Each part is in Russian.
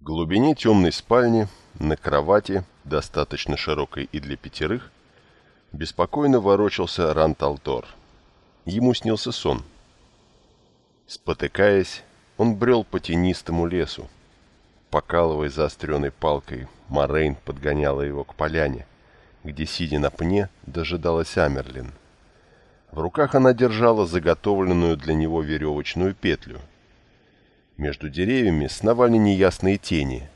В глубине темной спальни, на кровати, достаточно широкой и для пятерых, беспокойно ворочался Ранталтор. Ему снился сон. Спотыкаясь, он брел по тенистому лесу. Покалывая заостренной палкой, Морейн подгоняла его к поляне, где, сидя на пне, дожидалась Амерлин. В руках она держала заготовленную для него веревочную петлю. Между деревьями сновали неясные тени.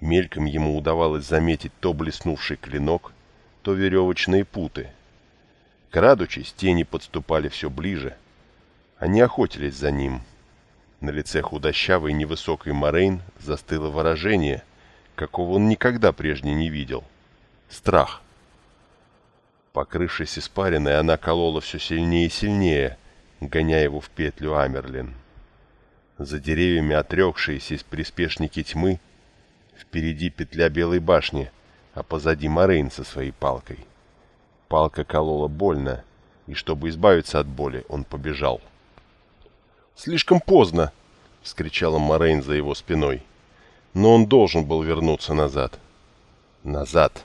Мельком ему удавалось заметить то блеснувший клинок, то веревочные путы. Крадучись, тени подступали все ближе. Они охотились за ним. На лице худощавой невысокой Морейн застыло выражение, какого он никогда прежде не видел. Страх. Покрывшись испариной, она колола все сильнее и сильнее, гоняя его в петлю Амерлин. За деревьями отрекшиеся из приспешники тьмы, впереди петля Белой башни, а позади Морейн со своей палкой. Палка колола больно, и чтобы избавиться от боли, он побежал. «Слишком поздно!» — вскричала Морейн за его спиной. Но он должен был вернуться назад. Назад!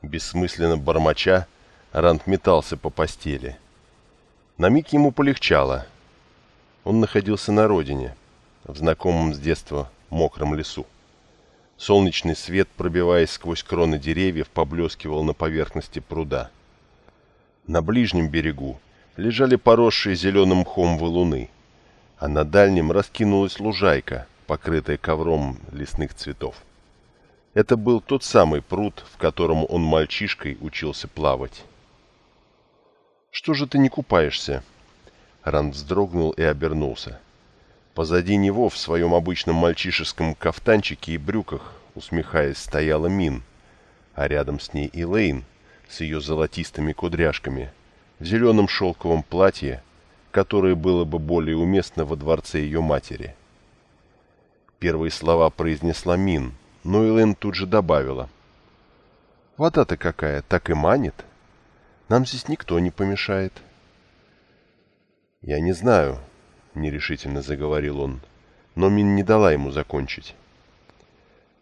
Бессмысленно бормоча, Рант метался по постели. На миг ему полегчало. Он находился на родине, в знакомом с детства мокром лесу. Солнечный свет, пробиваясь сквозь кроны деревьев, поблескивал на поверхности пруда. На ближнем берегу лежали поросшие зеленым мхом валуны, а на дальнем раскинулась лужайка, покрытая ковром лесных цветов. Это был тот самый пруд, в котором он мальчишкой учился плавать. «Что же ты не купаешься?» Ранд вздрогнул и обернулся. Позади него, в своем обычном мальчишеском кафтанчике и брюках, усмехаясь, стояла Мин, а рядом с ней Элейн с ее золотистыми кудряшками, в зеленом шелковом платье, которое было бы более уместно во дворце ее матери. Первые слова произнесла Мин — но Элен тут же добавила. «Вода-то какая, так и манит. Нам здесь никто не помешает». «Я не знаю», — нерешительно заговорил он, но Мин не дала ему закончить.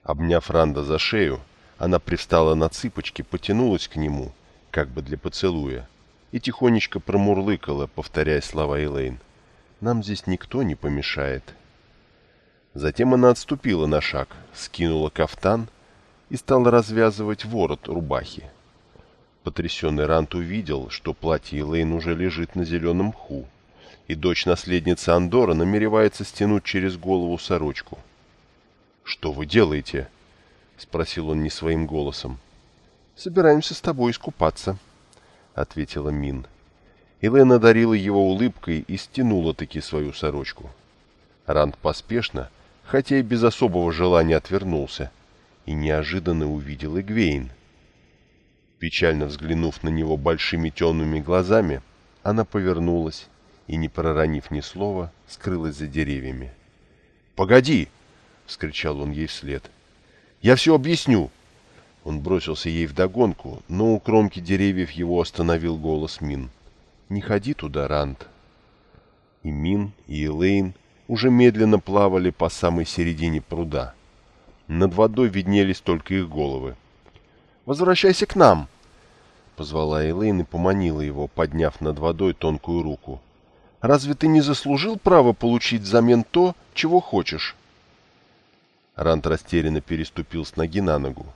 Обняв Ранда за шею, она привстала на цыпочки, потянулась к нему, как бы для поцелуя, и тихонечко промурлыкала, повторяя слова Элейн. «Нам здесь никто не помешает». Затем она отступила на шаг, скинула кафтан и стала развязывать ворот рубахи. Потрясенный Рант увидел, что платье Элейн уже лежит на зеленом мху, и дочь-наследницы Андора намеревается стянуть через голову сорочку. «Что вы делаете?» — спросил он не своим голосом. «Собираемся с тобой искупаться», — ответила Мин. Элейн одарила его улыбкой и стянула-таки свою сорочку. Ранд поспешно — хотя и без особого желания отвернулся, и неожиданно увидел Игвейн. Печально взглянув на него большими темными глазами, она повернулась и, не проронив ни слова, скрылась за деревьями. «Погоди!» — вскричал он ей вслед. «Я все объясню!» Он бросился ей вдогонку, но у кромки деревьев его остановил голос Мин. «Не ходи туда, Ранд!» И Мин, и Элейн уже медленно плавали по самой середине пруда. Над водой виднелись только их головы. «Возвращайся к нам!» Позвала Эйлейн и поманила его, подняв над водой тонкую руку. «Разве ты не заслужил право получить взамен то, чего хочешь?» Рант растерянно переступил с ноги на ногу.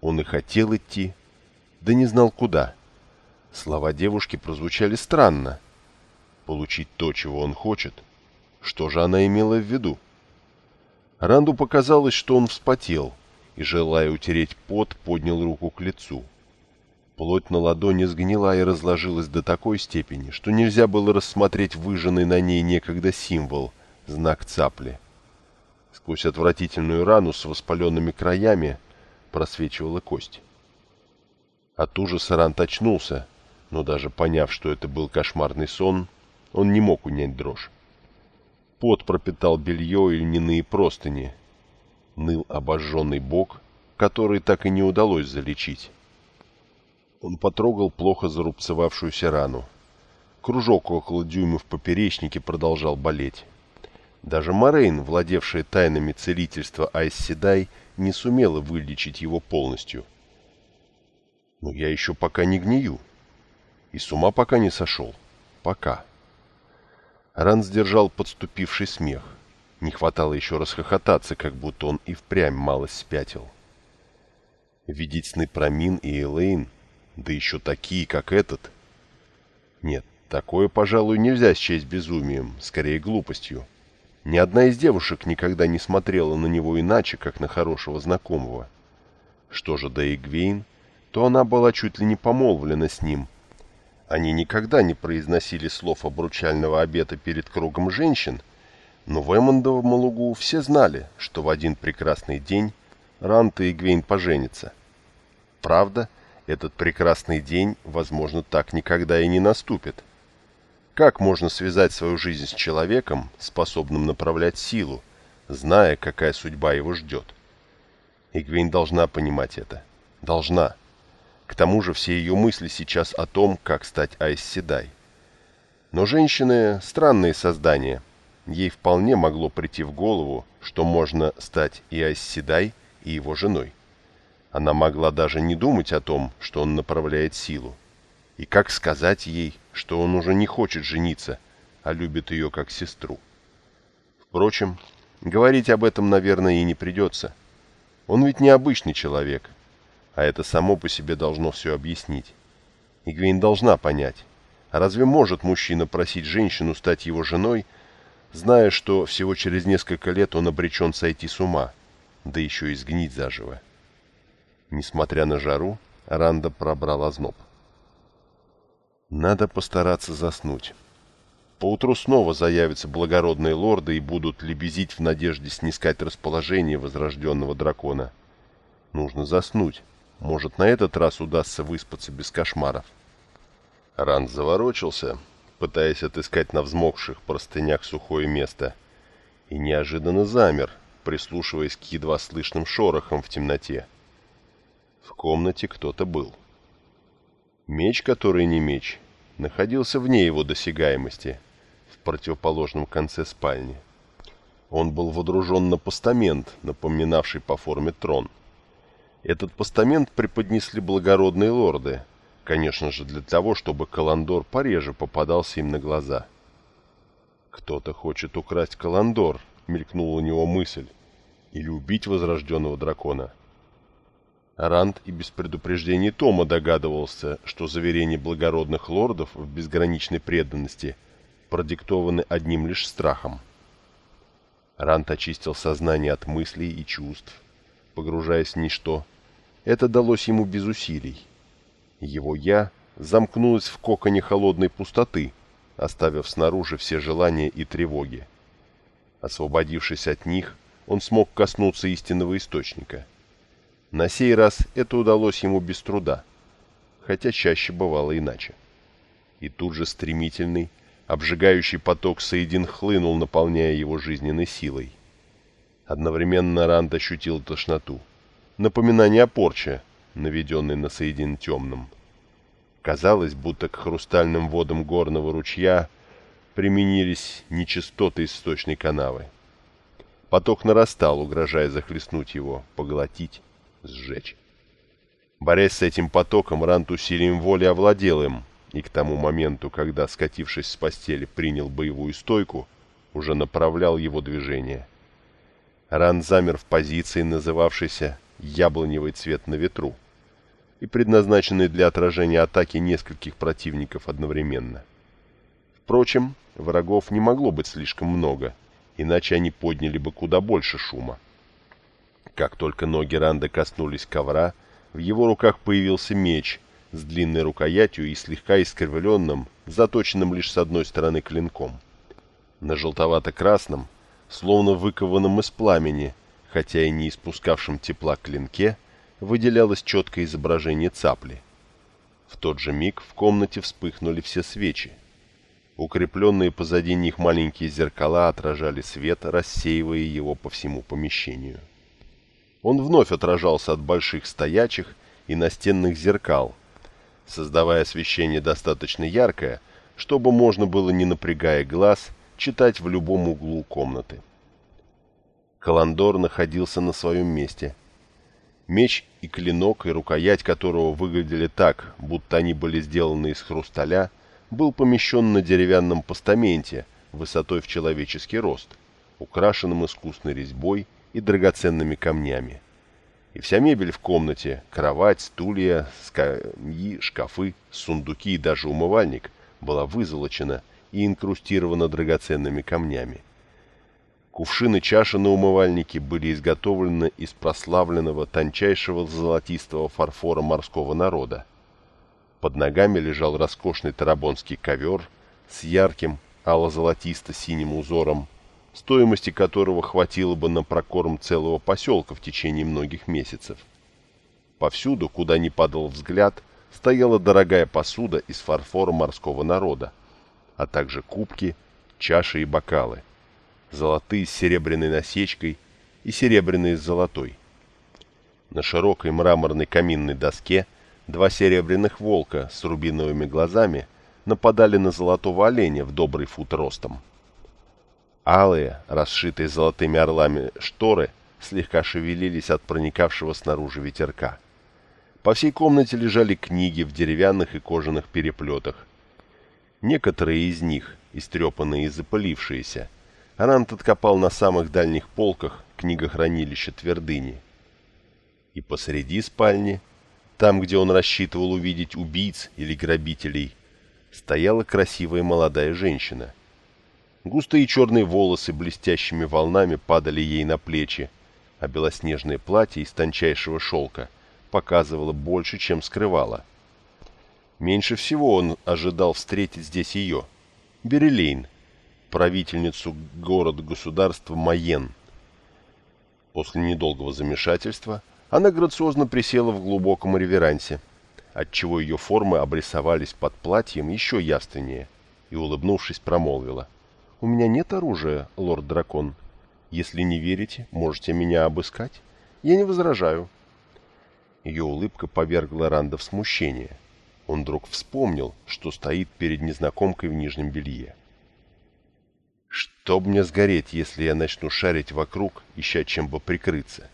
Он и хотел идти, да не знал куда. Слова девушки прозвучали странно. Получить то, чего он хочет — что же она имела в виду? Ранду показалось, что он вспотел, и, желая утереть пот, поднял руку к лицу. Плоть на ладони сгнила и разложилась до такой степени, что нельзя было рассмотреть выжженный на ней некогда символ, знак цапли. Сквозь отвратительную рану с воспаленными краями просвечивала кость. От ужаса Рант очнулся, но даже поняв, что это был кошмарный сон, он не мог унять дрожь. Пот пропитал белье и льняные простыни. Ныл обожженный бок, который так и не удалось залечить. Он потрогал плохо зарубцевавшуюся рану. Кружок около дюйма в поперечнике продолжал болеть. Даже Морейн, владевшая тайнами целительства Айсседай, не сумела вылечить его полностью. Но я еще пока не гнию. И с ума пока не сошел. Пока. Ран сдержал подступивший смех. Не хватало еще расхохотаться, как будто он и впрямь мало спятил. Видеть сны про Мин и Элейн, да еще такие, как этот. Нет, такое, пожалуй, нельзя счесть безумием, скорее глупостью. Ни одна из девушек никогда не смотрела на него иначе, как на хорошего знакомого. Что же до Игвейн, то она была чуть ли не помолвлена с ним. Они никогда не произносили слов обручального обета перед кругом женщин, но в Эммондовом лугу все знали, что в один прекрасный день Ранта и Игвейн поженятся. Правда, этот прекрасный день, возможно, так никогда и не наступит – как можно связать свою жизнь с человеком, способным направлять силу, зная, какая судьба его ждет? Игвейн должна понимать это. Должна. К тому же все ее мысли сейчас о том, как стать Айсседай. Но женщины – странные создания. Ей вполне могло прийти в голову, что можно стать и Айсседай, и его женой. Она могла даже не думать о том, что он направляет силу. И как сказать ей, что он уже не хочет жениться, а любит ее как сестру? Впрочем, говорить об этом, наверное, и не придется. Он ведь необычный человек, а это само по себе должно все объяснить. Игвейн должна понять, разве может мужчина просить женщину стать его женой, зная, что всего через несколько лет он обречен сойти с ума, да еще и сгнить заживо? Несмотря на жару, Ранда пробрала зноб. Надо постараться заснуть. Поутру снова заявятся благородные лорды и будут лебезить в надежде снискать расположение возрожденного дракона. Нужно заснуть. Может, на этот раз удастся выспаться без кошмаров. Ранд заворочился, пытаясь отыскать на взмокших простынях сухое место, и неожиданно замер, прислушиваясь к едва слышным шорохам в темноте. В комнате кто-то был. Меч, который не меч, находился вне его досягаемости, в противоположном конце спальни. Он был водружен на постамент, напоминавший по форме трон. Этот постамент преподнесли благородные лорды, конечно же для того, чтобы Каландор пореже попадался им на глаза. «Кто-то хочет украсть Каландор», — мелькнула у него мысль, — «или убить возрожденного дракона». Ранд и без предупреждения Тома догадывался, что заверения благородных лордов в безграничной преданности продиктованы одним лишь страхом. Ранд очистил сознание от мыслей и чувств, погружаясь в ничто. Это далось ему без усилий. Его «я» замкнулось в коконе холодной пустоты, оставив снаружи все желания и тревоги. Освободившись от них, он смог коснуться истинного источника — на сей раз это удалось ему без труда, хотя чаще бывало иначе. И тут же стремительный, обжигающий поток Саидин хлынул, наполняя его жизненной силой. Одновременно Ранд ощутил тошноту. Напоминание о порче, наведенной на Саидин темным. Казалось, будто к хрустальным водам горного ручья применились нечистоты источной канавы. Поток нарастал, угрожая захлестнуть его, поглотить сжечь. Борясь с этим потоком, Рант усилием воли овладел им, и к тому моменту, когда, скатившись с постели, принял боевую стойку, уже направлял его движение. Ран замер в позиции, называвшейся «яблоневый цвет на ветру», и предназначенный для отражения атаки нескольких противников одновременно. Впрочем, врагов не могло быть слишком много, иначе они подняли бы куда больше шума. Как только ноги Ранда коснулись ковра, в его руках появился меч с длинной рукоятью и слегка искривленным, заточенным лишь с одной стороны клинком. На желтовато-красном, словно выкованном из пламени, хотя и не испускавшем тепла клинке, выделялось четкое изображение цапли. В тот же миг в комнате вспыхнули все свечи. Укрепленные позади них маленькие зеркала отражали свет, рассеивая его по всему помещению. Он вновь отражался от больших стоячих и настенных зеркал, создавая освещение достаточно яркое, чтобы можно было, не напрягая глаз, читать в любом углу комнаты. Каландор находился на своем месте. Меч и клинок, и рукоять которого выглядели так, будто они были сделаны из хрусталя, был помещен на деревянном постаменте высотой в человеческий рост, украшенном искусной резьбой и драгоценными камнями. И вся мебель в комнате – кровать, стулья, скамьи, шкафы, сундуки и даже умывальник – была вызолочена и инкрустирована драгоценными камнями. Кувшины чаши на умывальнике были изготовлены из прославленного тончайшего золотистого фарфора морского народа. Под ногами лежал роскошный тарабонский ковер с ярким ало-золотисто-синим узором, стоимости которого хватило бы на прокорм целого поселка в течение многих месяцев. Повсюду, куда ни падал взгляд, стояла дорогая посуда из фарфора морского народа, а также кубки, чаши и бокалы – золотые с серебряной насечкой и серебряные с золотой. На широкой мраморной каминной доске два серебряных волка с рубиновыми глазами нападали на золотого оленя в добрый фут ростом. Алые, расшитые золотыми орлами шторы слегка шевелились от проникавшего снаружи ветерка. По всей комнате лежали книги в деревянных и кожаных переплетах. Некоторые из них, истрепанные и запылившиеся, Арант откопал на самых дальних полках книгохранилища твердыни. И посреди спальни, там, где он рассчитывал увидеть убийц или грабителей, стояла красивая молодая женщина. Густые черные волосы блестящими волнами падали ей на плечи, а белоснежное платье из тончайшего шелка показывало больше, чем скрывало. Меньше всего он ожидал встретить здесь ее, Берелейн, правительницу город-государства Майен. После недолгого замешательства она грациозно присела в глубоком реверансе, отчего ее формы обрисовались под платьем еще явственнее, и, улыбнувшись, промолвила. «У меня нет оружия, лорд-дракон. Если не верите, можете меня обыскать. Я не возражаю». Ее улыбка повергла Ранда в смущение. Он вдруг вспомнил, что стоит перед незнакомкой в нижнем белье. Чтоб мне сгореть, если я начну шарить вокруг, ища чем бы прикрыться.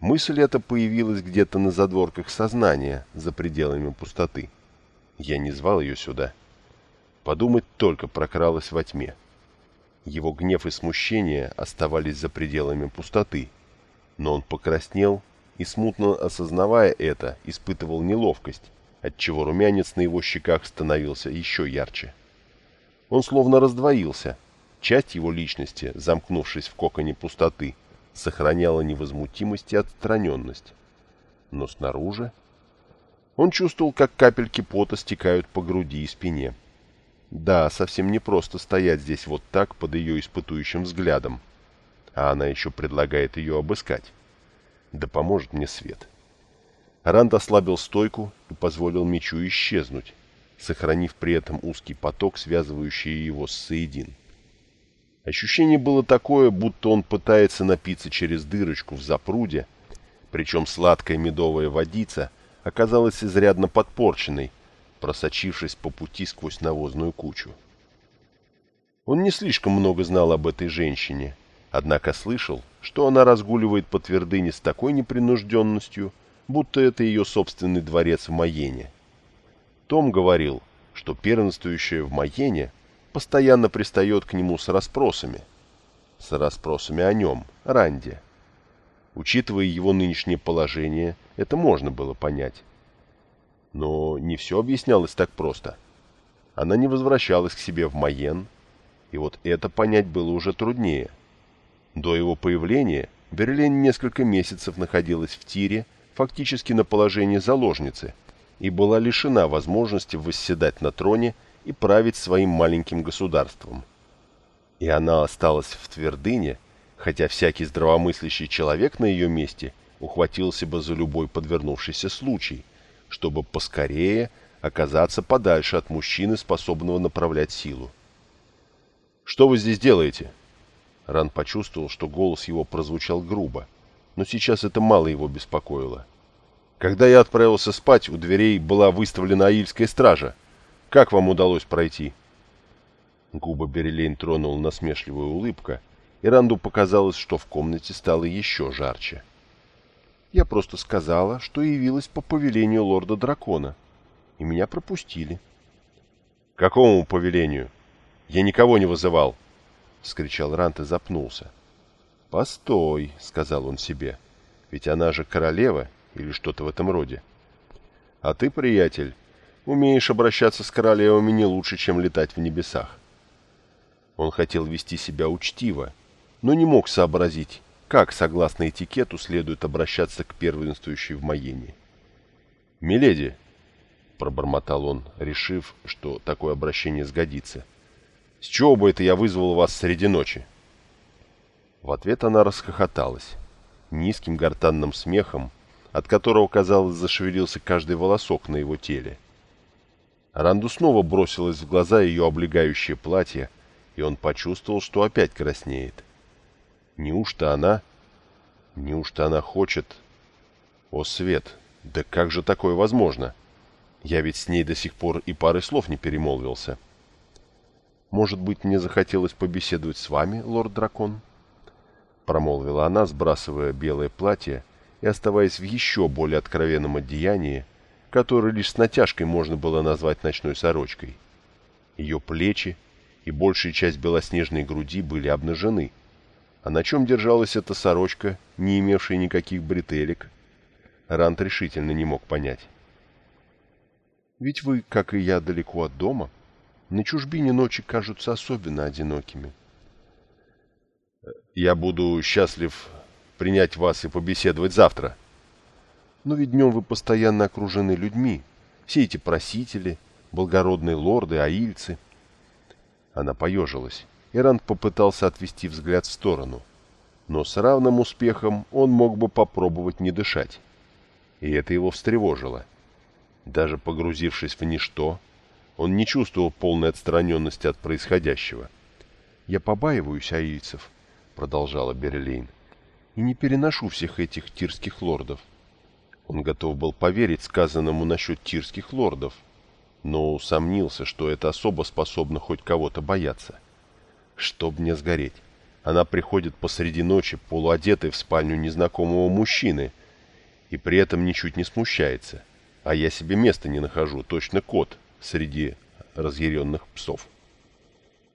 Мысль эта появилась где-то на задворках сознания, за пределами пустоты. Я не звал ее сюда. Подумать только прокралась во тьме. Его гнев и смущение оставались за пределами пустоты, но он покраснел и, смутно осознавая это, испытывал неловкость, отчего румянец на его щеках становился еще ярче. Он словно раздвоился — Часть его личности, замкнувшись в коконе пустоты, сохраняла невозмутимость и отстраненность. Но снаружи... Он чувствовал, как капельки пота стекают по груди и спине. Да, совсем не просто стоять здесь вот так под ее испытующим взглядом. А она еще предлагает ее обыскать. Да поможет мне свет. Ранд ослабил стойку и позволил мечу исчезнуть, сохранив при этом узкий поток, связывающий его с Саидин. Ощущение было такое, будто он пытается напиться через дырочку в запруде, причем сладкая медовая водица оказалась изрядно подпорченной, просочившись по пути сквозь навозную кучу. Он не слишком много знал об этой женщине, однако слышал, что она разгуливает по твердыне с такой непринужденностью, будто это ее собственный дворец в Майене. Том говорил, что первенствующая в Майене постоянно пристает к нему с расспросами. С расспросами о нем, Ранде. Учитывая его нынешнее положение, это можно было понять. Но не все объяснялось так просто. Она не возвращалась к себе в Майен, и вот это понять было уже труднее. До его появления Берлин несколько месяцев находилась в тире, фактически на положении заложницы, и была лишена возможности восседать на троне и править своим маленьким государством. И она осталась в твердыне, хотя всякий здравомыслящий человек на ее месте ухватился бы за любой подвернувшийся случай, чтобы поскорее оказаться подальше от мужчины, способного направлять силу. «Что вы здесь делаете?» Ран почувствовал, что голос его прозвучал грубо, но сейчас это мало его беспокоило. Когда я отправился спать, у дверей была выставлена аильская стража. Как вам удалось пройти?» Губа Берелейн тронула насмешливая улыбка, и Ранду показалось, что в комнате стало еще жарче. «Я просто сказала, что явилась по повелению лорда-дракона, и меня пропустили». «Какому повелению? Я никого не вызывал!» — вскричал Рант и запнулся. «Постой», — сказал он себе, — «ведь она же королева или что-то в этом роде. А ты, приятель, умеешь обращаться с королевами не лучше, чем летать в небесах». Он хотел вести себя учтиво, но не мог сообразить, как, согласно этикету, следует обращаться к первенствующей в Майене. «Миледи», — пробормотал он, решив, что такое обращение сгодится, — «с чего бы это я вызвал вас среди ночи?» В ответ она расхохоталась, низким гортанным смехом, от которого, казалось, зашевелился каждый волосок на его теле. Ранду снова бросилось в глаза ее облегающее платье, и он почувствовал, что опять краснеет. Неужто она... Неужто она хочет... О, Свет, да как же такое возможно? Я ведь с ней до сих пор и пары слов не перемолвился. Может быть, мне захотелось побеседовать с вами, лорд-дракон? Промолвила она, сбрасывая белое платье и оставаясь в еще более откровенном одеянии, которое лишь с натяжкой можно было назвать ночной сорочкой. Ее плечи, и большая часть белоснежной груди были обнажены. А на чем держалась эта сорочка, не имевшая никаких бретелек, Рант решительно не мог понять. «Ведь вы, как и я, далеко от дома. На чужбине ночи кажутся особенно одинокими». «Я буду счастлив принять вас и побеседовать завтра». «Но ведь днем вы постоянно окружены людьми. Все эти просители, благородные лорды, аильцы». Она поежилась. Эрант попытался отвести взгляд в сторону. Но с равным успехом он мог бы попробовать не дышать. И это его встревожило. Даже погрузившись в ничто, он не чувствовал полной отстраненности от происходящего. «Я побаиваюсь аильцев», — продолжала Берлейн, — «и не переношу всех этих тирских лордов». Он готов был поверить сказанному насчет тирских лордов, но усомнился, что эта особа способна хоть кого-то бояться. Чтоб мне сгореть. Она приходит посреди ночи, полуодетой в спальню незнакомого мужчины, и при этом ничуть не смущается. А я себе места не нахожу, точно кот среди разъяренных псов.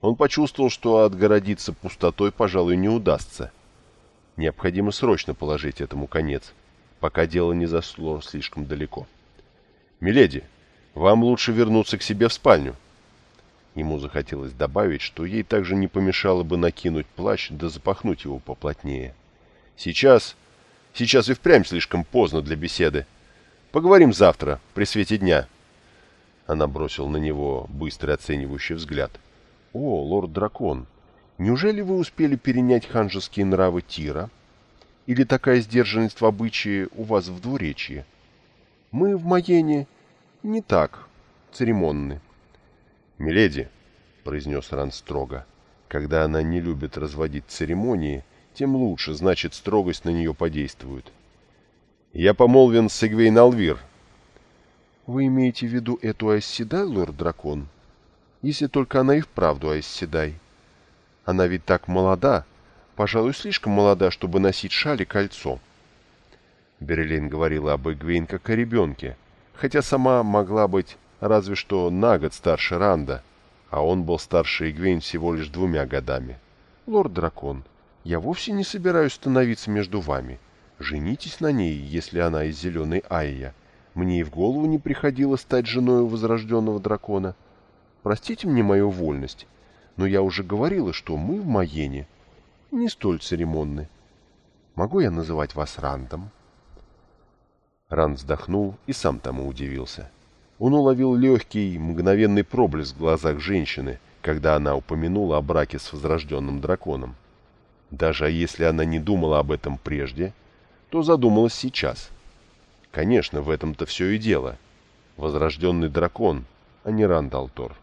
Он почувствовал, что отгородиться пустотой, пожалуй, не удастся. Необходимо срочно положить этому конец, пока дело не зашло слишком далеко. «Миледи!» Вам лучше вернуться к себе в спальню. Ему захотелось добавить, что ей также не помешало бы накинуть плащ да запахнуть его поплотнее. Сейчас... Сейчас и впрямь слишком поздно для беседы. Поговорим завтра, при свете дня. Она бросила на него быстрый оценивающий взгляд. «О, лорд-дракон, неужели вы успели перенять ханжеские нравы Тира? Или такая сдержанность в обычае у вас в двуречье? Мы в Маене не так церемонны. «Миледи», — произнес Ран строго, — «когда она не любит разводить церемонии, тем лучше, значит, строгость на нее подействует». «Я помолвен с Эгвейн Алвир». «Вы имеете в виду эту Айсседай, лорд-дракон? Если только она и вправду Айсседай. Она ведь так молода, пожалуй, слишком молода, чтобы носить шаль и кольцо». Берлин говорила об Эгвейн как о ребенке, хотя сама могла быть разве что на год старше Ранда, а он был старше Игвейн всего лишь двумя годами. «Лорд-дракон, я вовсе не собираюсь становиться между вами. Женитесь на ней, если она из зеленой Айя. Мне и в голову не приходило стать женой возрожденного дракона. Простите мне мою вольность, но я уже говорила, что мы в Маене не столь церемонны. Могу я называть вас Рандом?» Ран вздохнул и сам тому удивился. Он уловил легкий, мгновенный проблеск в глазах женщины, когда она упомянула о браке с возрожденным драконом. Даже если она не думала об этом прежде, то задумалась сейчас. Конечно, в этом-то все и дело. Возрожденный дракон, а не Рандалтор.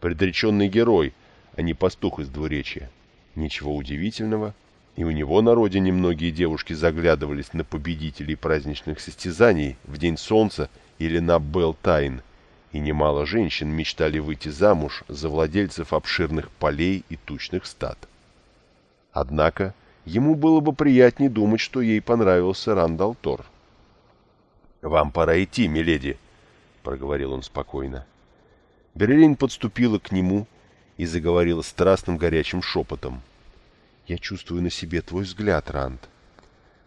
Предреченный герой, а не пастух из двуречья. Ничего удивительного, и у него на родине многие девушки заглядывались на победителей праздничных состязаний в День Солнца или на Белтайн, и немало женщин мечтали выйти замуж за владельцев обширных полей и тучных стад. Однако ему было бы приятнее думать, что ей понравился Рандал Тор. «Вам пора идти, миледи», — проговорил он спокойно. Берлин подступила к нему и заговорила страстным горячим шепотом. «Я чувствую на себе твой взгляд, Ранд.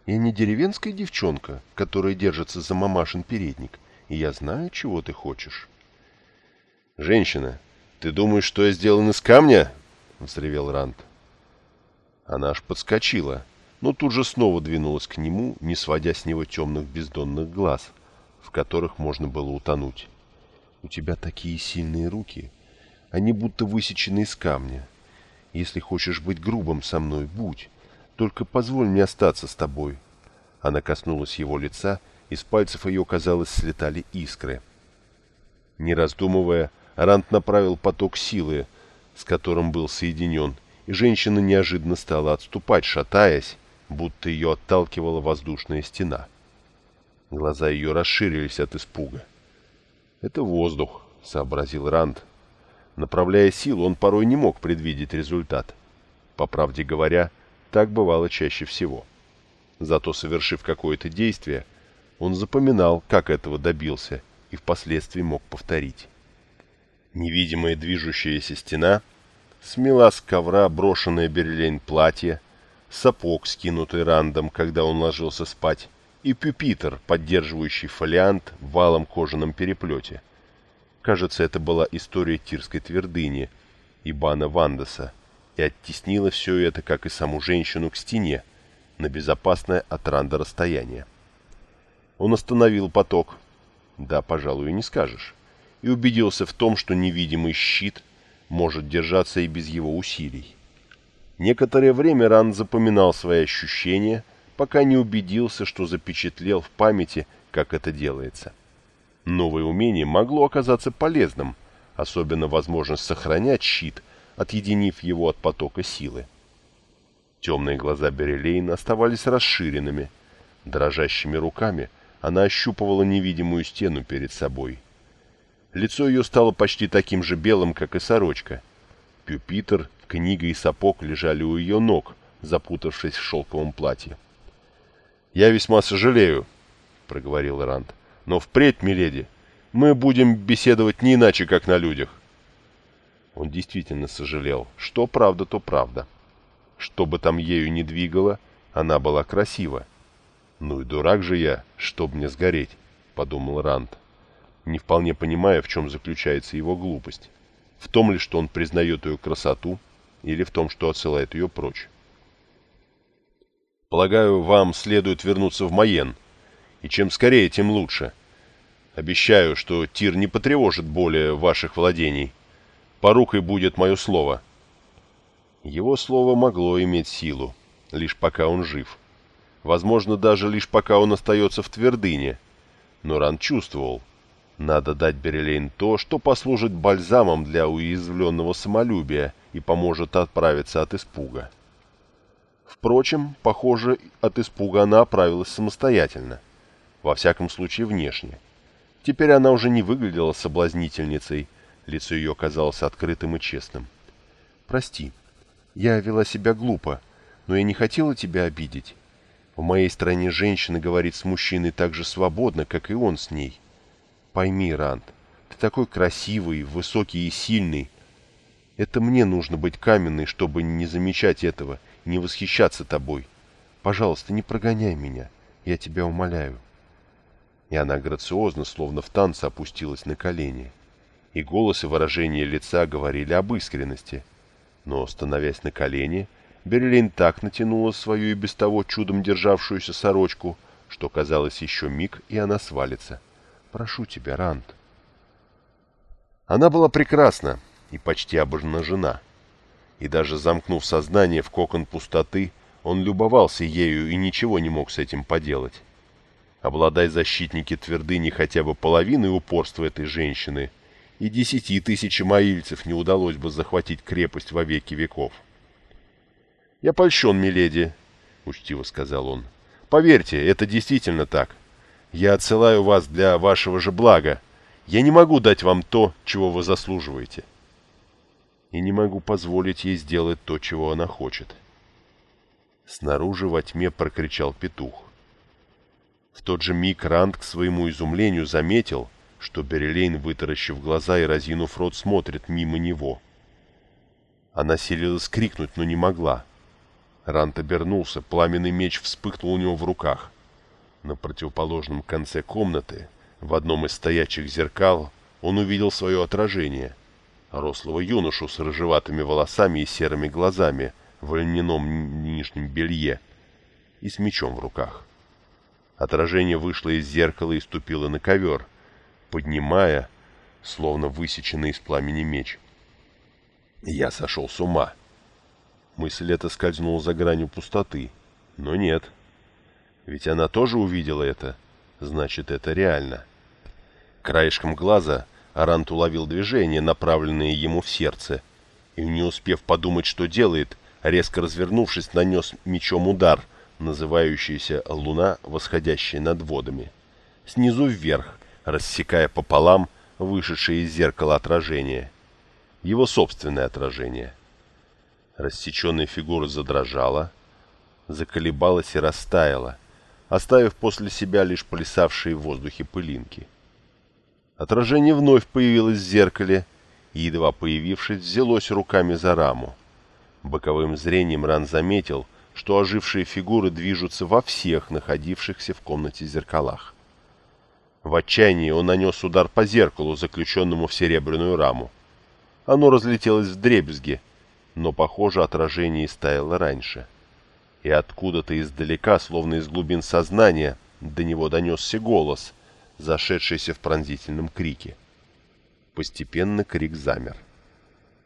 Я не деревенская девчонка, которая держится за мамашин передник, и я знаю, чего ты хочешь». «Женщина, ты думаешь, что я сделан из камня?» — взревел Ранд. Она аж подскочила, но тут же снова двинулась к нему, не сводя с него темных бездонных глаз, в которых можно было утонуть. «У тебя такие сильные руки, они будто высечены из камня. Если хочешь быть грубым со мной, будь, только позволь мне остаться с тобой». Она коснулась его лица, из пальцев ее, казалось, слетали искры. Не раздумывая, Рант направил поток силы, с которым был соединен, и женщина неожиданно стала отступать, шатаясь, будто ее отталкивала воздушная стена. Глаза ее расширились от испуга. «Это воздух», — сообразил Ранд. Направляя силу, он порой не мог предвидеть результат. По правде говоря, так бывало чаще всего. Зато, совершив какое-то действие, он запоминал, как этого добился, и впоследствии мог повторить. Невидимая движущаяся стена смела с ковра брошенное Берлейн платье, сапог, скинутый рандом, когда он ложился спать, и пюпитер, поддерживающий фолиант в валом кожаном переплете. Кажется, это была история Тирской твердыни, Ибана Вандеса, и оттеснила все это, как и саму женщину, к стене, на безопасное от ранда расстояние. Он остановил поток. Да, пожалуй, не скажешь и убедился в том, что невидимый щит может держаться и без его усилий. Некоторое время Ран запоминал свои ощущения, пока не убедился, что запечатлел в памяти, как это делается. Новое умение могло оказаться полезным, особенно возможность сохранять щит, отъединив его от потока силы. Темные глаза Берелейна оставались расширенными. Дрожащими руками она ощупывала невидимую стену перед собой. Лицо ее стало почти таким же белым, как и сорочка. Пюпитер, книга и сапог лежали у ее ног, запутавшись в шелковом платье. «Я весьма сожалею», — проговорил Ранд. «Но впредь, миледи, мы будем беседовать не иначе, как на людях». Он действительно сожалел. Что правда, то правда. Что бы там ею ни двигало, она была красива. «Ну и дурак же я, чтоб мне сгореть», — подумал Ранд не вполне понимая, в чем заключается его глупость. В том ли, что он признает ее красоту, или в том, что отсылает ее прочь. Полагаю, вам следует вернуться в Майен, и чем скорее, тем лучше. Обещаю, что Тир не потревожит более ваших владений. Порукой будет мое слово. Его слово могло иметь силу, лишь пока он жив. Возможно, даже лишь пока он остается в твердыне. Но Ран чувствовал, надо дать Берелейн то, что послужит бальзамом для уязвленного самолюбия и поможет отправиться от испуга. Впрочем, похоже, от испуга она оправилась самостоятельно. Во всяком случае, внешне. Теперь она уже не выглядела соблазнительницей, лицо ее казалось открытым и честным. «Прости, я вела себя глупо, но я не хотела тебя обидеть. В моей стране женщина говорит с мужчиной так же свободно, как и он с ней. Пойми, Ранд, ты такой красивый, высокий и сильный. Это мне нужно быть каменной, чтобы не замечать этого, не восхищаться тобой. Пожалуйста, не прогоняй меня, я тебя умоляю. И она грациозно, словно в танце, опустилась на колени. И голос и выражение лица говорили об искренности. Но, становясь на колени, Берлин так натянула свою и без того чудом державшуюся сорочку, что казалось еще миг, и она свалится. Прошу тебя, Ранд. Она была прекрасна и почти обнажена. И даже замкнув сознание в кокон пустоты, он любовался ею и ничего не мог с этим поделать. Обладай защитники твердыни хотя бы половиной упорства этой женщины, и десяти тысяч маильцев не удалось бы захватить крепость во веки веков. «Я польщен, миледи», — учтиво сказал он. «Поверьте, это действительно так. Я отсылаю вас для вашего же блага, Я не могу дать вам то, чего вы заслуживаете. И не могу позволить ей сделать то, чего она хочет. Снаружи во тьме прокричал петух. В тот же миг Ранд к своему изумлению заметил, что Берелейн, вытаращив глаза и разинув рот, смотрит мимо него. Она селилась крикнуть, но не могла. Рант обернулся, пламенный меч вспыхнул у него в руках. На противоположном конце комнаты, в одном из стоячих зеркал, он увидел свое отражение. Рослого юношу с рыжеватыми волосами и серыми глазами в льняном нижнем белье и с мечом в руках. Отражение вышло из зеркала и ступило на ковер, поднимая, словно высеченный из пламени меч. Я сошел с ума. Мысль эта скользнула за гранью пустоты. Но нет. Ведь она тоже увидела это. Значит, это реально. Краешком глаза Арант уловил движение, направленное ему в сердце, и, не успев подумать, что делает, резко развернувшись, нанес мечом удар, называющийся «Луна, восходящая над водами». Снизу вверх, рассекая пополам вышедшее из зеркала отражение. Его собственное отражение — Рассеченная фигура задрожала, заколебалась и растаяла, оставив после себя лишь плясавшие в воздухе пылинки. Отражение вновь появилось в зеркале, и, едва появившись, взялось руками за раму. Боковым зрением Ран заметил, что ожившие фигуры движутся во всех находившихся в комнате зеркалах. В отчаянии он нанес удар по зеркалу, заключенному в серебряную раму. Оно разлетелось в дребезги, но, похоже, отражение истаяло раньше. И откуда-то издалека, словно из глубин сознания, до него донесся голос, зашедшийся в пронзительном крике. Постепенно крик замер.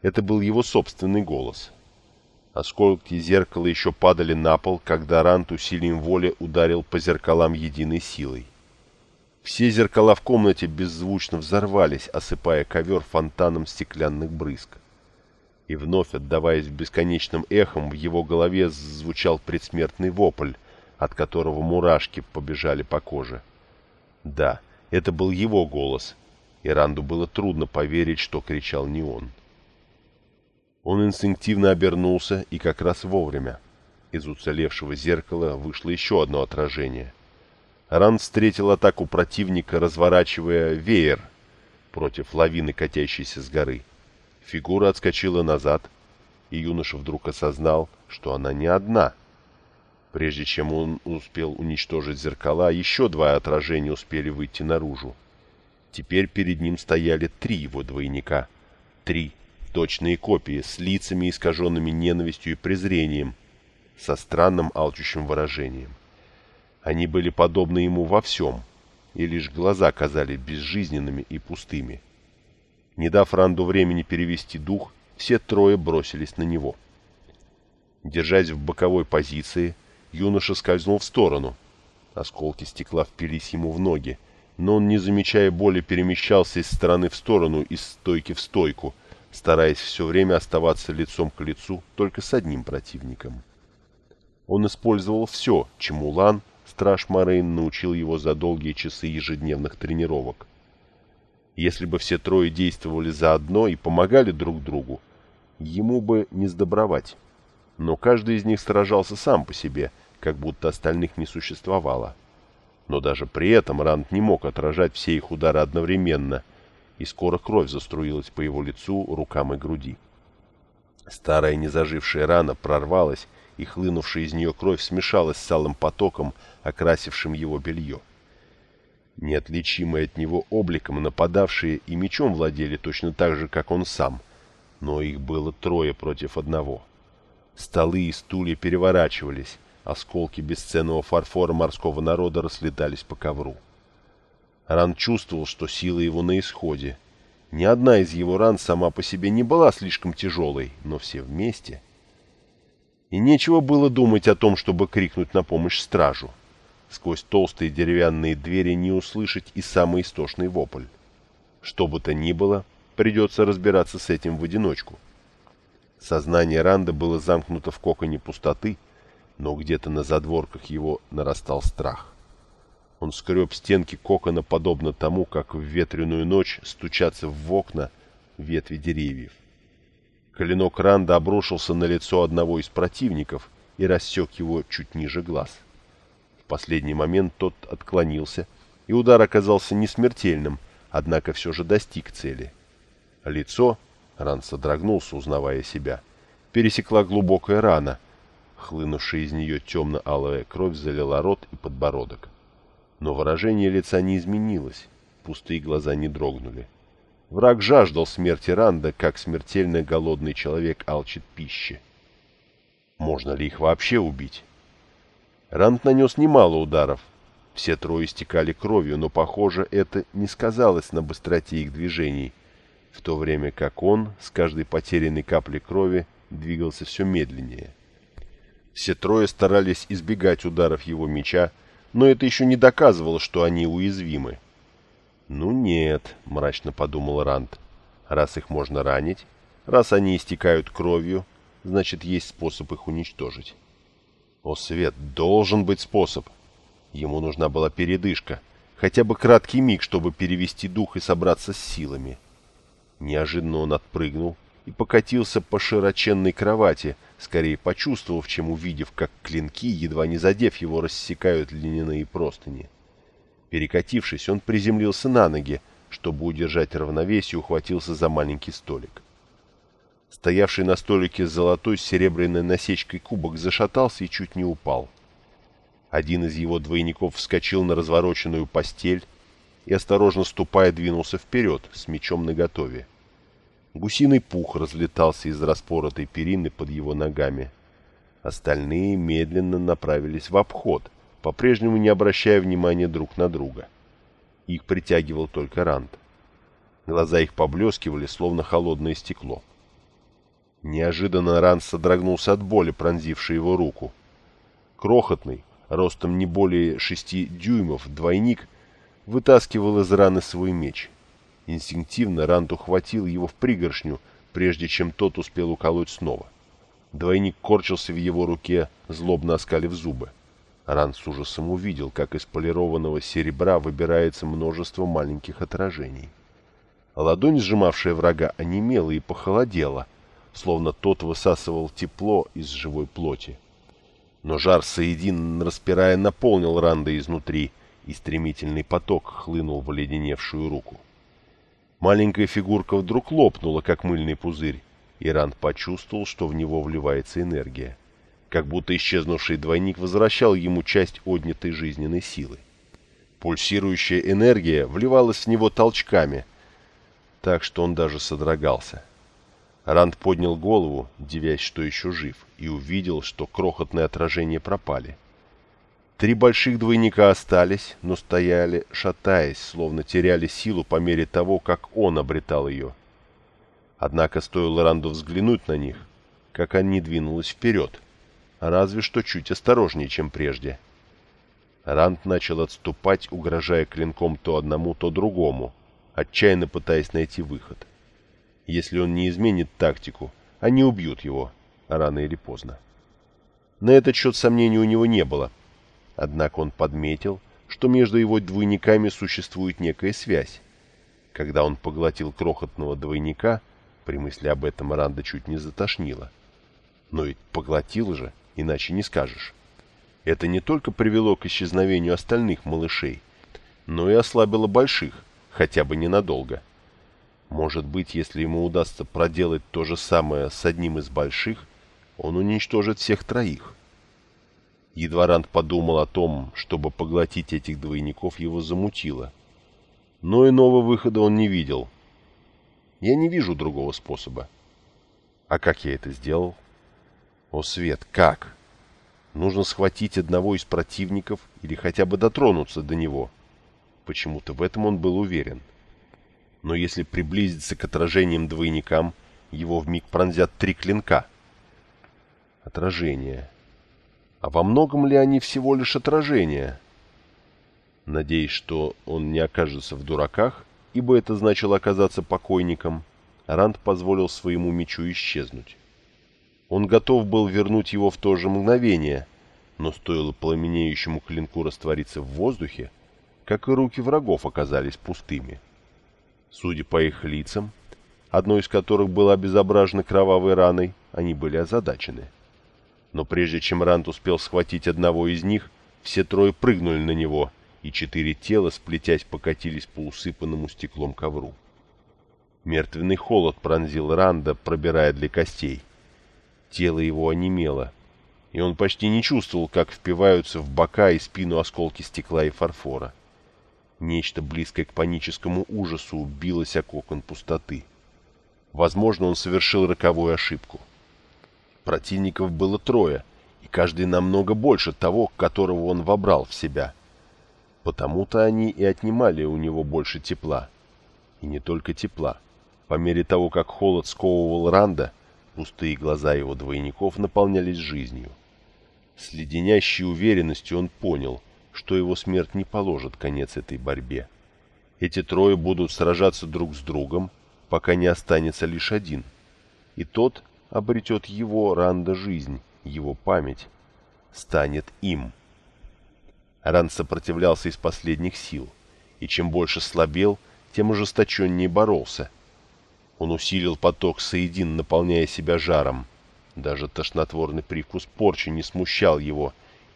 Это был его собственный голос. Осколки зеркала еще падали на пол, когда Рант усилием воли ударил по зеркалам единой силой. Все зеркала в комнате беззвучно взорвались, осыпая ковер фонтаном стеклянных брызг и вновь отдаваясь бесконечным эхом, в его голове звучал предсмертный вопль, от которого мурашки побежали по коже. Да, это был его голос, и Ранду было трудно поверить, что кричал не он. Он инстинктивно обернулся, и как раз вовремя. Из уцелевшего зеркала вышло еще одно отражение. Ранд встретил атаку противника, разворачивая веер против лавины, катящейся с горы. Фигура отскочила назад, и юноша вдруг осознал, что она не одна. Прежде чем он успел уничтожить зеркала, еще два отражения успели выйти наружу. Теперь перед ним стояли три его двойника. Три точные копии с лицами, искаженными ненавистью и презрением, со странным алчущим выражением. Они были подобны ему во всем, и лишь глаза казались безжизненными и пустыми. Не дав Ранду времени перевести дух, все трое бросились на него. Держась в боковой позиции, юноша скользнул в сторону. Осколки стекла впились ему в ноги, но он, не замечая боли, перемещался из стороны в сторону, из стойки в стойку, стараясь все время оставаться лицом к лицу только с одним противником. Он использовал все, чему Лан, страж Морейн, научил его за долгие часы ежедневных тренировок. Если бы все трое действовали заодно и помогали друг другу, ему бы не сдобровать. Но каждый из них сражался сам по себе, как будто остальных не существовало. Но даже при этом Ранд не мог отражать все их удары одновременно, и скоро кровь заструилась по его лицу, рукам и груди. Старая незажившая рана прорвалась, и хлынувшая из нее кровь смешалась с алым потоком, окрасившим его белье. Неотличимые от него обликом нападавшие и мечом владели точно так же, как он сам, но их было трое против одного. Столы и стулья переворачивались, осколки бесценного фарфора морского народа раслетались по ковру. Ран чувствовал, что сила его на исходе. Ни одна из его ран сама по себе не была слишком тяжелой, но все вместе. И нечего было думать о том, чтобы крикнуть на помощь стражу сквозь толстые деревянные двери не услышать и самый истошный вопль. Что бы то ни было, придется разбираться с этим в одиночку. Сознание Ранда было замкнуто в коконе пустоты, но где-то на задворках его нарастал страх. Он скреб стенки кокона подобно тому, как в ветреную ночь стучатся в окна ветви деревьев. Клинок Ранда обрушился на лицо одного из противников и рассек его чуть ниже глаз. Последний момент тот отклонился, и удар оказался не смертельным, однако все же достиг цели. Лицо, Ранд содрогнулся, узнавая себя, пересекла глубокая рана. Хлынувшая из нее темно-алая кровь залила рот и подбородок. Но выражение лица не изменилось, пустые глаза не дрогнули. Враг жаждал смерти Ранда, как смертельно голодный человек алчит пищи. Можно ли их вообще убить? Ранд нанес немало ударов. Все трое истекали кровью, но, похоже, это не сказалось на быстроте их движений, в то время как он, с каждой потерянной каплей крови, двигался все медленнее. Все трое старались избегать ударов его меча, но это еще не доказывало, что они уязвимы. «Ну нет», — мрачно подумал Ранд, — «раз их можно ранить, раз они истекают кровью, значит, есть способ их уничтожить». «О, Свет, должен быть способ!» Ему нужна была передышка, хотя бы краткий миг, чтобы перевести дух и собраться с силами. Неожиданно он отпрыгнул и покатился по широченной кровати, скорее почувствовав, чем увидев, как клинки, едва не задев его, рассекают льняные простыни. Перекатившись, он приземлился на ноги, чтобы удержать равновесие, ухватился за маленький столик. Стоявший на столике с золотой с серебряной насечкой кубок зашатался и чуть не упал. Один из его двойников вскочил на развороченную постель и, осторожно ступая, двинулся вперед, с мечом наготове. Гусиный пух разлетался из распоротой перины под его ногами. Остальные медленно направились в обход, по-прежнему не обращая внимания друг на друга. Их притягивал только Рант. Глаза их поблескивали, словно холодное стекло. Неожиданно Рант содрогнулся от боли, пронзившей его руку. Крохотный, ростом не более шести дюймов, двойник вытаскивал из раны свой меч — Инстинктивно Рант ухватил его в пригоршню, прежде чем тот успел уколоть снова. Двойник корчился в его руке, злобно оскалив зубы. Рант с ужасом увидел, как из полированного серебра выбирается множество маленьких отражений. Ладонь, сжимавшая врага, онемела и похолодела, словно тот высасывал тепло из живой плоти. Но жар соедин, распирая, наполнил Ранда изнутри, и стремительный поток хлынул в оледеневшую руку. Маленькая фигурка вдруг лопнула, как мыльный пузырь, и Ранд почувствовал, что в него вливается энергия. Как будто исчезнувший двойник возвращал ему часть отнятой жизненной силы. Пульсирующая энергия вливалась в него толчками, так что он даже содрогался. Ранд поднял голову, девясь, что еще жив, и увидел, что крохотные отражения пропали. Три больших двойника остались, но стояли, шатаясь, словно теряли силу по мере того, как он обретал ее. Однако стоило Ранду взглянуть на них, как они двинулись вперед, разве что чуть осторожнее, чем прежде. Ранд начал отступать, угрожая клинком то одному, то другому, отчаянно пытаясь найти выход. Если он не изменит тактику, они убьют его, рано или поздно. На этот счет сомнений у него не было — Однако он подметил, что между его двойниками существует некая связь. Когда он поглотил крохотного двойника, при мысли об этом Ранда чуть не затошнило. Но ведь поглотил же, иначе не скажешь. Это не только привело к исчезновению остальных малышей, но и ослабило больших, хотя бы ненадолго. Может быть, если ему удастся проделать то же самое с одним из больших, он уничтожит всех троих. Едва Ранд подумал о том, чтобы поглотить этих двойников, его замутило. Но иного выхода он не видел. Я не вижу другого способа. А как я это сделал? О, Свет, как? Нужно схватить одного из противников или хотя бы дотронуться до него. Почему-то в этом он был уверен. Но если приблизиться к отражениям двойникам, его вмиг пронзят три клинка. Отражение. А во многом ли они всего лишь отражения? Надеясь, что он не окажется в дураках, ибо это значило оказаться покойником, Ранд позволил своему мечу исчезнуть. Он готов был вернуть его в то же мгновение, но стоило пламенеющему клинку раствориться в воздухе, как и руки врагов оказались пустыми. Судя по их лицам, одно из которых было обезображено кровавой раной, они были озадачены. Но прежде чем Рант успел схватить одного из них, все трое прыгнули на него, и четыре тела, сплетясь, покатились по усыпанному стеклом ковру. Мертвенный холод пронзил Ранда, пробирая для костей. Тело его онемело, и он почти не чувствовал, как впиваются в бока и спину осколки стекла и фарфора. Нечто близкое к паническому ужасу билось о кокон пустоты. Возможно, он совершил роковую ошибку. Противников было трое, и каждый намного больше того, которого он вобрал в себя. Потому-то они и отнимали у него больше тепла. И не только тепла. По мере того, как холод сковывал Ранда, пустые глаза его двойников наполнялись жизнью. С леденящей уверенностью он понял, что его смерть не положит конец этой борьбе. Эти трое будут сражаться друг с другом, пока не останется лишь один. И тот обретет его Ранда жизнь, его память, станет им. Ранд сопротивлялся из последних сил, и чем больше слабел, тем ожесточеннее боролся – он усилил поток соедин, наполняя себя жаром. Даже тошнотворный привкус порчи не смущал его,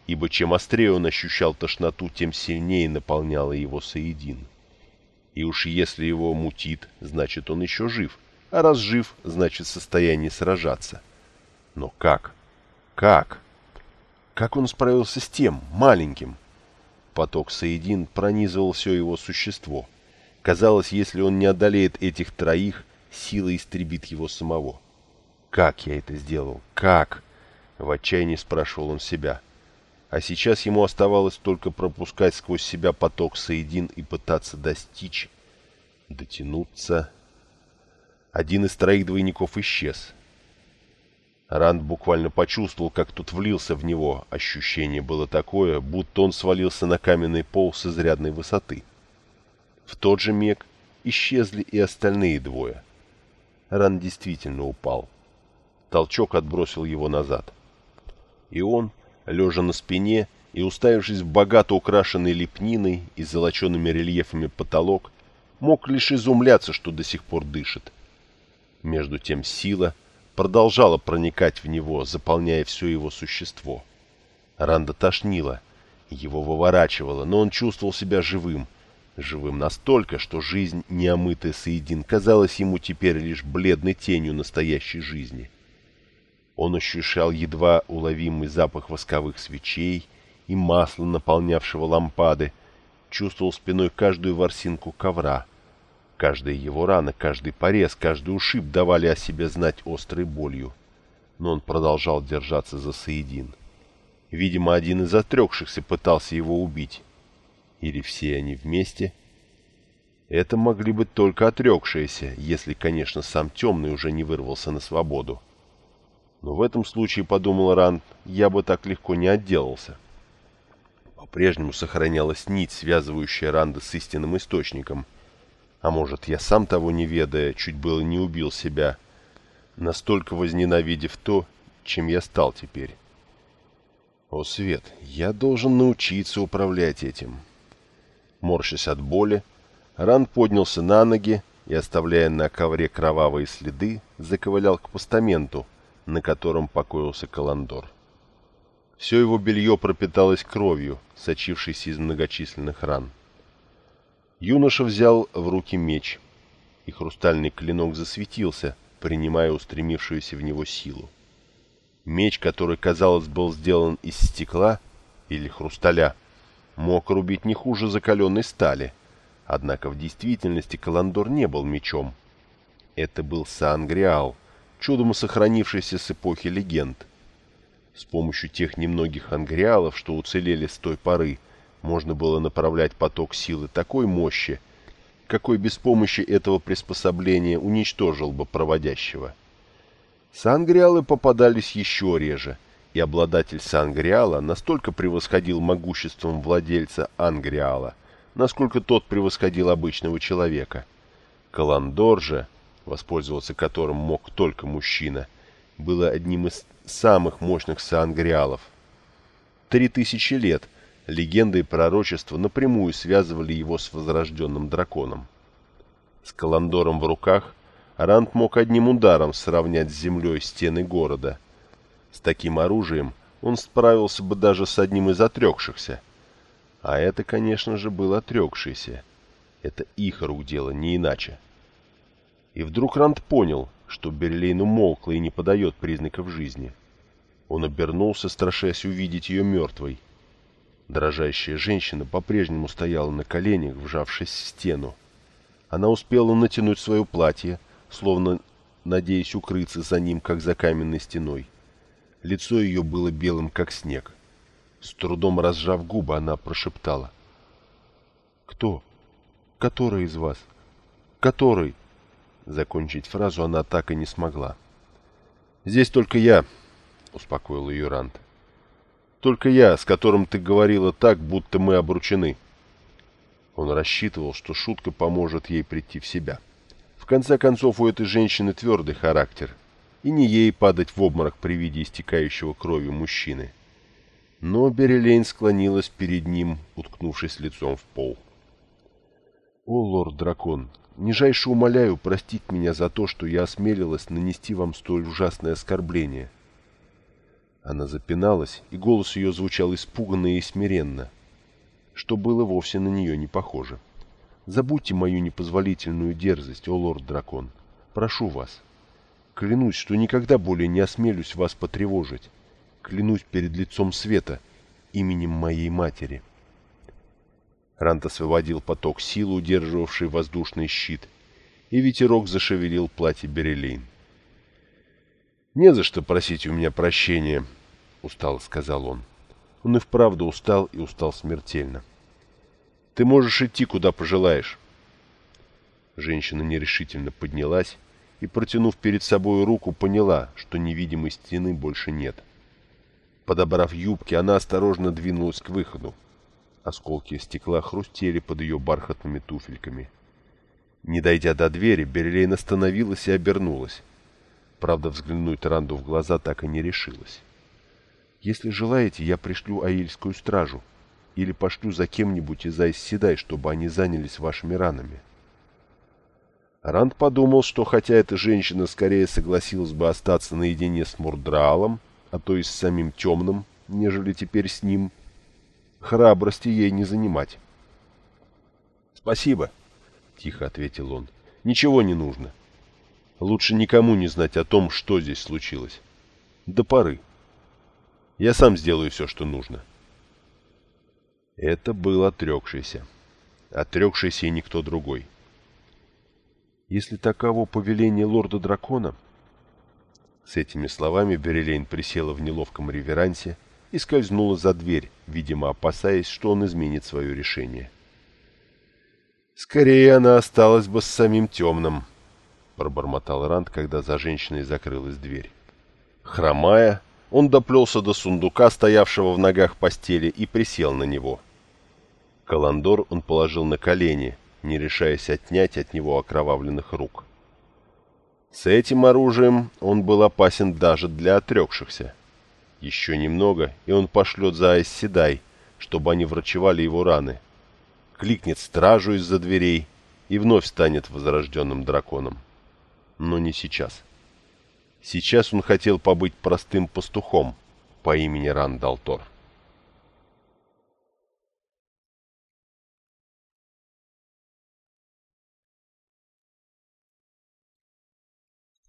ибо чем острее он ощущал тошноту, тем сильнее наполняла его соедин. И уж если его мутит, значит он еще жив, а раз жив, значит в состоянии сражаться. Но как? Как? Как он справился с тем, маленьким? Поток соедин пронизывал все его существо. Казалось, если он не одолеет этих троих, сила истребит его самого. «Как я это сделал? Как?» В отчаянии спрашивал он себя. А сейчас ему оставалось только пропускать сквозь себя поток соедин и пытаться достичь, дотянуться. Один из троих двойников исчез. Ранд буквально почувствовал, как тут влился в него. Ощущение было такое, будто он свалился на каменный пол с изрядной высоты. В тот же миг исчезли и остальные двое. Ран действительно упал. Толчок отбросил его назад. И он, лежа на спине и уставившись в богато украшенный лепниной и золочеными рельефами потолок, мог лишь изумляться, что до сих пор дышит. Между тем сила продолжала проникать в него, заполняя все его существо. Ранда тошнила, его выворачивало, но он чувствовал себя живым, живым настолько, что жизнь, неомытая соедин, казалась ему теперь лишь бледной тенью настоящей жизни. Он ощущал едва уловимый запах восковых свечей и масла, наполнявшего лампады, чувствовал спиной каждую ворсинку ковра. Каждая его рана, каждый порез, каждый ушиб давали о себе знать острой болью. Но он продолжал держаться за Саидин. Видимо, один из отрекшихся пытался его убить, или все они вместе. Это могли быть только отрекшиеся, если, конечно, сам Темный уже не вырвался на свободу. Но в этом случае, подумал Ранд, я бы так легко не отделался. По-прежнему сохранялась нить, связывающая Ранда с истинным источником. А может, я сам того не ведая, чуть было не убил себя, настолько возненавидев то, чем я стал теперь. О, Свет, я должен научиться управлять этим. Морщась от боли, Ран поднялся на ноги и, оставляя на ковре кровавые следы, заковылял к постаменту, на котором покоился Каландор. Все его белье пропиталось кровью, сочившейся из многочисленных ран. Юноша взял в руки меч, и хрустальный клинок засветился, принимая устремившуюся в него силу. Меч, который, казалось, был сделан из стекла или хрусталя, мог рубить не хуже закаленной стали. Однако в действительности Каландор не был мечом. Это был Сангриал, чудом сохранившийся с эпохи легенд. С помощью тех немногих ангриалов, что уцелели с той поры, можно было направлять поток силы такой мощи, какой без помощи этого приспособления уничтожил бы проводящего. Сангриалы попадались еще реже – и обладатель Сангриала настолько превосходил могуществом владельца Ангриала, насколько тот превосходил обычного человека. Каландор же, воспользоваться которым мог только мужчина, было одним из самых мощных Сангриалов. Три тысячи лет Легенды и пророчества напрямую связывали его с возрожденным драконом. С Каландором в руках Ранд мог одним ударом сравнять с землей стены города. С таким оружием он справился бы даже с одним из отрекшихся. А это, конечно же, был отрекшийся. Это их рук дело, не иначе. И вдруг Ранд понял, что Берлейн умолкла и не подает признаков жизни. Он обернулся, страшась увидеть ее мертвой. Дрожащая женщина по-прежнему стояла на коленях, вжавшись в стену. Она успела натянуть свое платье, словно надеясь укрыться за ним, как за каменной стеной. Лицо ее было белым, как снег. С трудом разжав губы, она прошептала. «Кто? Который из вас? Который?» Закончить фразу она так и не смогла. «Здесь только я», — успокоил ее Рант. Только я, с которым ты говорила так, будто мы обручены. Он рассчитывал, что шутка поможет ей прийти в себя. В конце концов, у этой женщины твердый характер, и не ей падать в обморок при виде истекающего кровью мужчины. Но Берелейн склонилась перед ним, уткнувшись лицом в пол. «О, лорд-дракон, нижайше умоляю простить меня за то, что я осмелилась нанести вам столь ужасное оскорбление. Она запиналась, и голос ее звучал испуганно и смиренно, что было вовсе на нее не похоже. «Забудьте мою непозволительную дерзость, о лорд-дракон. Прошу вас. Клянусь, что никогда более не осмелюсь вас потревожить. Клянусь перед лицом света, именем моей матери». Рант освободил поток силы, удерживавший воздушный щит, и ветерок зашевелил платье Берелейн. «Не за что просить у меня прощения», — устало сказал он. Он и вправду устал и устал смертельно. «Ты можешь идти, куда пожелаешь». Женщина нерешительно поднялась и, протянув перед собой руку, поняла, что невидимой стены больше нет. Подобрав юбки, она осторожно двинулась к выходу. Осколки стекла хрустели под ее бархатными туфельками. Не дойдя до двери, Берлейн остановилась и обернулась. Правда, взглянуть Ранду в глаза так и не решилась. «Если желаете, я пришлю аильскую стражу или пошлю за кем-нибудь из Айсседай, чтобы они занялись вашими ранами». Ранд подумал, что хотя эта женщина скорее согласилась бы остаться наедине с Мурдраалом, а то и с самим Темным, нежели теперь с ним, храбрости ей не занимать. «Спасибо», — тихо ответил он. «Ничего не нужно. Лучше никому не знать о том, что здесь случилось. До поры. Я сам сделаю все, что нужно. Это был отрекшийся. Отрекшийся и никто другой. Если таково повеление лорда-дракона... С этими словами Берелейн присела в неловком реверансе и скользнула за дверь, видимо, опасаясь, что он изменит свое решение. Скорее она осталась бы с самим темным, — пробормотал Ранд, когда за женщиной закрылась дверь. Хромая, он доплелся до сундука, стоявшего в ногах постели, и присел на него. Каландор он положил на колени, не решаясь отнять от него окровавленных рук. С этим оружием он был опасен даже для отрекшихся. Еще немного, и он пошлет за Айсседай, чтобы они врачевали его раны. Кликнет стражу из-за дверей и вновь станет возрожденным драконом но не сейчас. Сейчас он хотел побыть простым пастухом по имени Рандалтор.